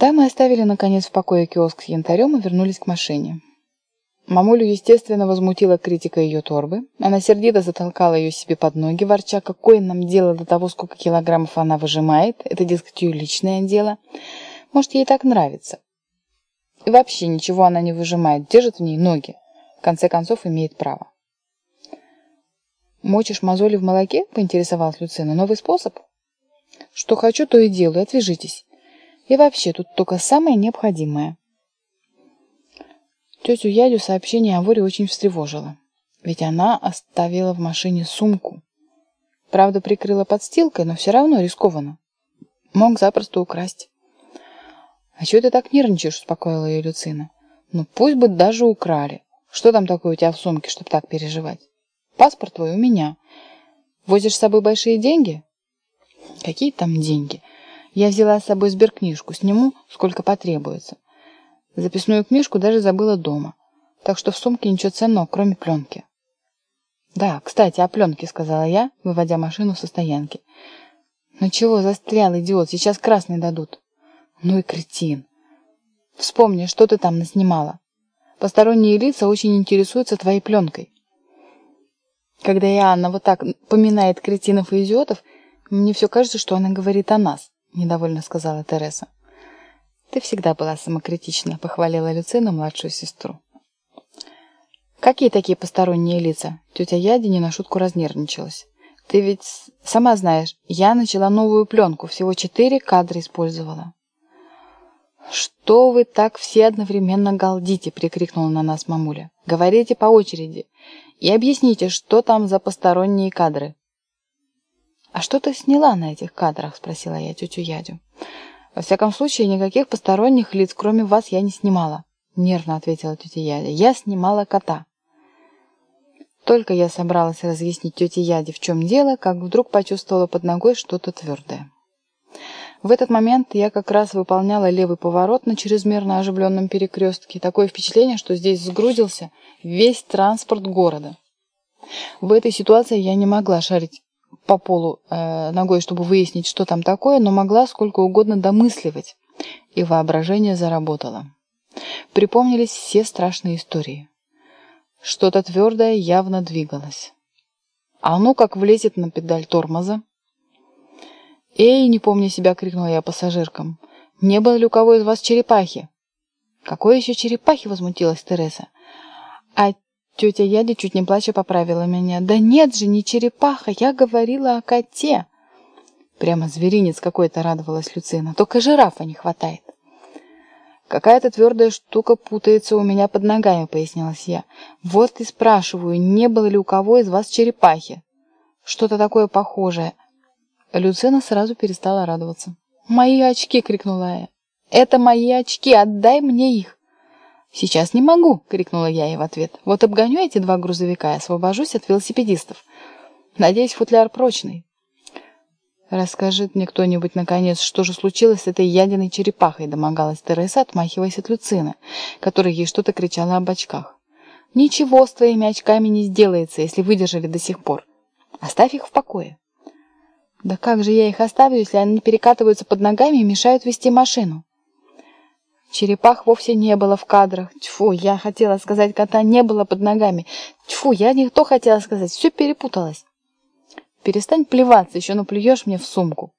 Да, мы оставили, наконец, в покое киоск с янтарем и вернулись к машине. Мамулю, естественно, возмутила критика ее торбы. Она сердито затолкала ее себе под ноги, ворча, какое нам дело до того, сколько килограммов она выжимает. Это, дескать, ее личное дело. Может, ей так нравится. И вообще ничего она не выжимает, держит в ней ноги. В конце концов, имеет право. «Мочишь мозоли в молоке?» — поинтересовалась Люцина. «Новый способ?» «Что хочу, то и делаю. Отвяжитесь. И вообще, тут только самое необходимое». Тетю Ядю сообщение о воре очень встревожило. Ведь она оставила в машине сумку. Правда, прикрыла подстилкой, но все равно рискованно. Мог запросто украсть. «А чего ты так нервничаешь?» — успокоила ее Люцина. «Ну пусть бы даже украли. Что там такое у тебя в сумке, чтобы так переживать? Паспорт твой у меня. Возишь с собой большие деньги?» «Какие там деньги? Я взяла с собой сберкнижку, сниму, сколько потребуется. Записную книжку даже забыла дома, так что в сумке ничего ценного, кроме пленки. «Да, кстати, о пленке», — сказала я, выводя машину со стоянки. «Ну чего застрял, идиот, сейчас красный дадут». «Ну и кретин». «Вспомни, что ты там наснимала. Посторонние лица очень интересуются твоей пленкой». Когда и Анна вот так поминает кретинов и идиотов, мне все кажется, что она говорит о нас, недовольно сказала Тереса. «Ты всегда была самокритична», — похвалила Люцина младшую сестру. «Какие такие посторонние лица?» Тетя Яди не на шутку разнервничалась. «Ты ведь сама знаешь, я начала новую пленку, всего четыре кадра использовала». «Что вы так все одновременно галдите?» — прикрикнула на нас мамуля. «Говорите по очереди и объясните, что там за посторонние кадры». «А что ты сняла на этих кадрах?» — спросила я тетю Ядю. «Во всяком случае, никаких посторонних лиц, кроме вас, я не снимала», — нервно ответила тетя Яде. «Я снимала кота». Только я собралась разъяснить тете Яде, в чем дело, как вдруг почувствовала под ногой что-то твердое. В этот момент я как раз выполняла левый поворот на чрезмерно оживленном перекрестке. Такое впечатление, что здесь сгрудился весь транспорт города. В этой ситуации я не могла шарить по полу э, ногой, чтобы выяснить, что там такое, но могла сколько угодно домысливать, и воображение заработало. Припомнились все страшные истории. Что-то твердое явно двигалось. А ну как влезет на педаль тормоза? «Эй, не помня себя!» — крикнула я пассажиркам. «Не было ли у кого из вас черепахи?» «Какой еще черепахи?» — возмутилась Тереса. «А Тетя Яля чуть не плача поправила меня. «Да нет же, не черепаха, я говорила о коте!» Прямо зверинец какой-то радовалась Люцина. «Только жирафа не хватает!» «Какая-то твердая штука путается у меня под ногами», — пояснилась я. «Вот и спрашиваю, не было ли у кого из вас черепахи?» «Что-то такое похожее». Люцина сразу перестала радоваться. «Мои очки!» — крикнула я. «Это мои очки! Отдай мне их!» «Сейчас не могу!» — крикнула я ей в ответ. «Вот обгоню эти два грузовика и освобожусь от велосипедистов. Надеюсь, футляр прочный». «Расскажет мне кто-нибудь, наконец, что же случилось с этой ядиной черепахой?» — домогалась Тереса, отмахиваясь от Люцины, которая ей что-то кричала об очках. «Ничего с твоими очками не сделается, если выдержали до сих пор. Оставь их в покое». «Да как же я их оставлю, если они перекатываются под ногами и мешают вести машину?» Черепах вовсе не было в кадрах. Тьфу, я хотела сказать, кота не было под ногами. Тьфу, я не то хотела сказать, все перепуталось. Перестань плеваться, еще наплюешь мне в сумку.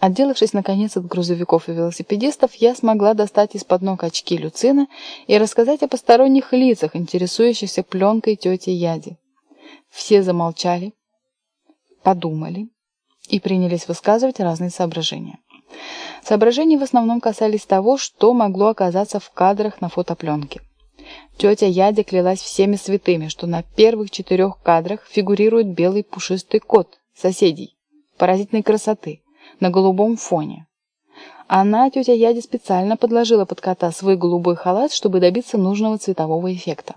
Отделавшись, наконец, от грузовиков и велосипедистов, я смогла достать из-под ног очки Люцина и рассказать о посторонних лицах, интересующихся пленкой тети Яди. Все замолчали, подумали и принялись высказывать разные соображения. Соображения в основном касались того, что могло оказаться в кадрах на фотопленке. Тетя Ядя клялась всеми святыми, что на первых четырех кадрах фигурирует белый пушистый кот соседей, поразительной красоты, на голубом фоне. Она, тетя Ядя, специально подложила под кота свой голубой халат, чтобы добиться нужного цветового эффекта.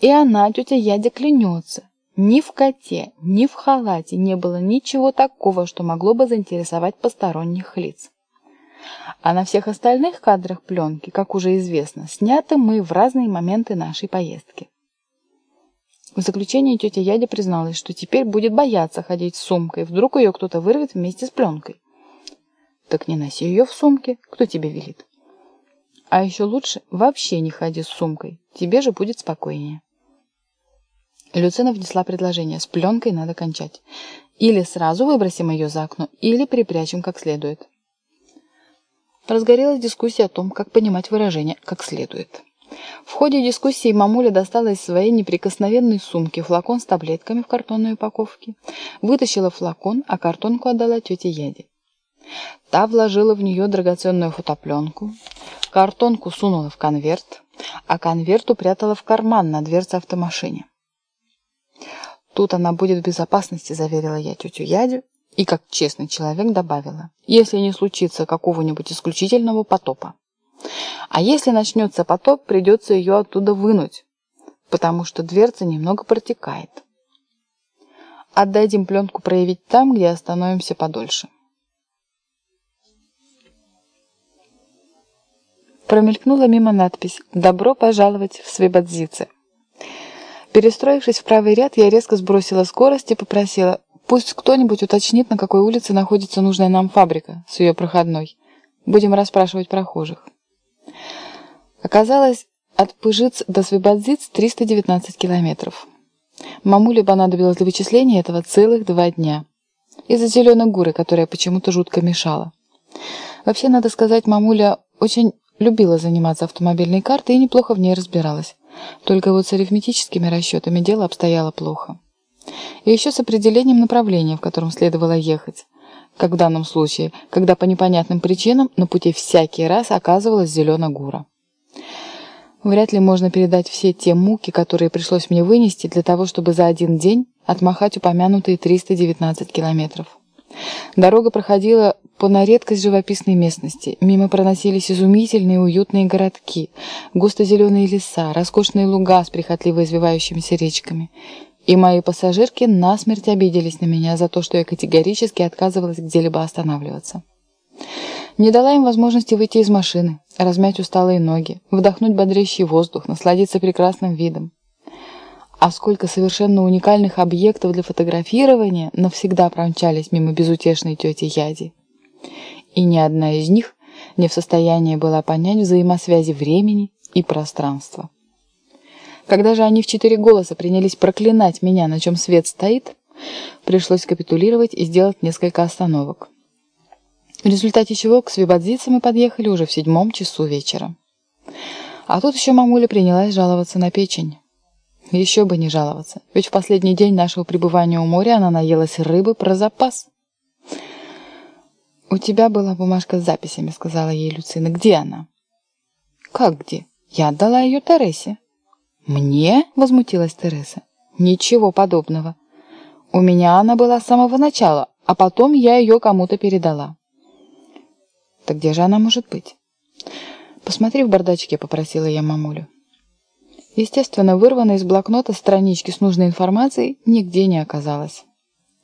И она, тетя Ядя, клянется, ни в коте, ни в халате не было ничего такого, что могло бы заинтересовать посторонних лиц. А на всех остальных кадрах пленки, как уже известно, сняты мы в разные моменты нашей поездки. В заключение тетя Ядя призналась, что теперь будет бояться ходить с сумкой, вдруг ее кто-то вырвет вместе с пленкой. Так не носи ее в сумке, кто тебе велит. А еще лучше вообще не ходи с сумкой, тебе же будет спокойнее. Люцина внесла предложение, с пленкой надо кончать. Или сразу выбросим ее за окно, или припрячем как следует. Разгорелась дискуссия о том, как понимать выражение «как следует». В ходе дискуссии мамуля достала из своей неприкосновенной сумки флакон с таблетками в картонной упаковке, вытащила флакон, а картонку отдала тете Яде. Та вложила в нее драгоценную фотопленку, картонку сунула в конверт, а конверт упрятала в карман на дверце автомашине. Тут она будет в безопасности, заверила я тетю Ядю, и как честный человек добавила, если не случится какого-нибудь исключительного потопа. А если начнется потоп, придется ее оттуда вынуть, потому что дверца немного протекает. Отдадим пленку проявить там, где остановимся подольше. Промелькнула мимо надпись «Добро пожаловать в Свебодзице». Перестроившись в правый ряд, я резко сбросила скорость и попросила, пусть кто-нибудь уточнит, на какой улице находится нужная нам фабрика с ее проходной. Будем расспрашивать прохожих. Оказалось, от Пыжиц до Свободзиц 319 километров. Мамуле понадобилось для вычисления этого целых два дня. Из-за зеленой гуры, которая почему-то жутко мешала. Вообще, надо сказать, мамуля очень любила заниматься автомобильной картой и неплохо в ней разбиралась. Только вот с арифметическими расчетами дело обстояло плохо. И еще с определением направления, в котором следовало ехать как в данном случае, когда по непонятным причинам на пути всякий раз оказывалась зеленая гура. Вряд ли можно передать все те муки, которые пришлось мне вынести для того, чтобы за один день отмахать упомянутые 319 километров. Дорога проходила по на редкость живописной местности. Мимо проносились изумительные уютные городки, густо-зеленые леса, роскошные луга с прихотливо извивающимися речками и мои пассажирки насмерть обиделись на меня за то, что я категорически отказывалась где-либо останавливаться. Не дала им возможности выйти из машины, размять усталые ноги, вдохнуть бодрящий воздух, насладиться прекрасным видом. А сколько совершенно уникальных объектов для фотографирования навсегда промчались мимо безутешной тети Яди. И ни одна из них не в состоянии была понять взаимосвязи времени и пространства. Когда же они в четыре голоса принялись проклинать меня, на чем свет стоит, пришлось капитулировать и сделать несколько остановок. В результате чего к Свибадзице мы подъехали уже в седьмом часу вечера. А тут еще мамуля принялась жаловаться на печень. Еще бы не жаловаться, ведь в последний день нашего пребывания у моря она наелась рыбы про запас. «У тебя была бумажка с записями», — сказала ей Люцина. «Где она?» «Как где? Я отдала ее Тересе». «Мне?» — возмутилась Тереса. «Ничего подобного. У меня она была с самого начала, а потом я ее кому-то передала». «Так где же она может быть?» «Посмотри в бардачке», — попросила я мамулю. Естественно, вырванной из блокнота странички с нужной информацией нигде не оказалось.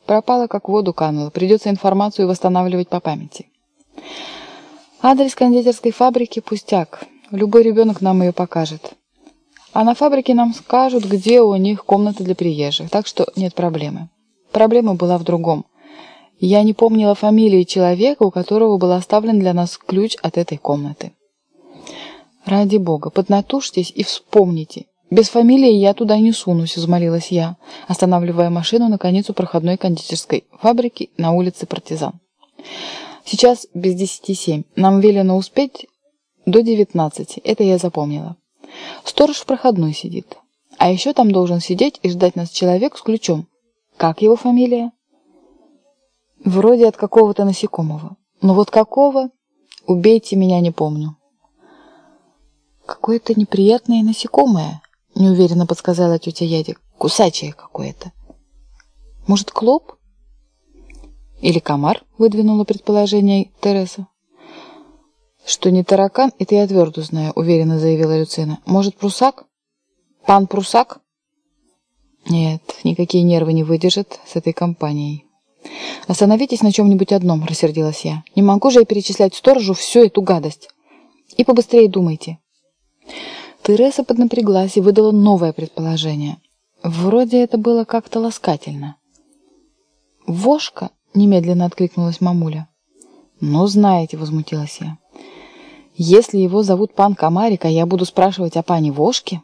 Пропала, как в воду канула, придется информацию восстанавливать по памяти. Адрес кондитерской фабрики – пустяк. Любой ребенок нам ее покажет. А на фабрике нам скажут, где у них комната для приезжих, так что нет проблемы. Проблема была в другом. Я не помнила фамилии человека, у которого был оставлен для нас ключ от этой комнаты. «Ради бога, поднатужьтесь и вспомните. Без фамилии я туда не сунусь», — взмолилась я, останавливая машину наконец у проходной кондитерской фабрики на улице Партизан. «Сейчас без десяти семь. Нам велено успеть до девятнадцати. Это я запомнила». Сторож в проходной сидит. А еще там должен сидеть и ждать нас человек с ключом. Как его фамилия? Вроде от какого-то насекомого. Но вот какого? Убейте меня, не помню. Какое-то неприятное насекомое, неуверенно подсказала тетя Ядик. Кусачее какое-то. Может, клоп? Или комар, выдвинула предположение Тереса. «Что не таракан, это я твердо знаю», — уверенно заявила Люцина. «Может, прусак? Пан прусак?» «Нет, никакие нервы не выдержат с этой компанией». «Остановитесь на чем-нибудь одном», — рассердилась я. «Не могу же я перечислять сторожу всю эту гадость. И побыстрее думайте». Тереса поднапряглась и выдала новое предположение. Вроде это было как-то ласкательно. «Вошка?» — немедленно откликнулась мамуля. «Ну, знаете», — возмутилась я, — «если его зовут пан Комарик, а я буду спрашивать о пане Вошке...»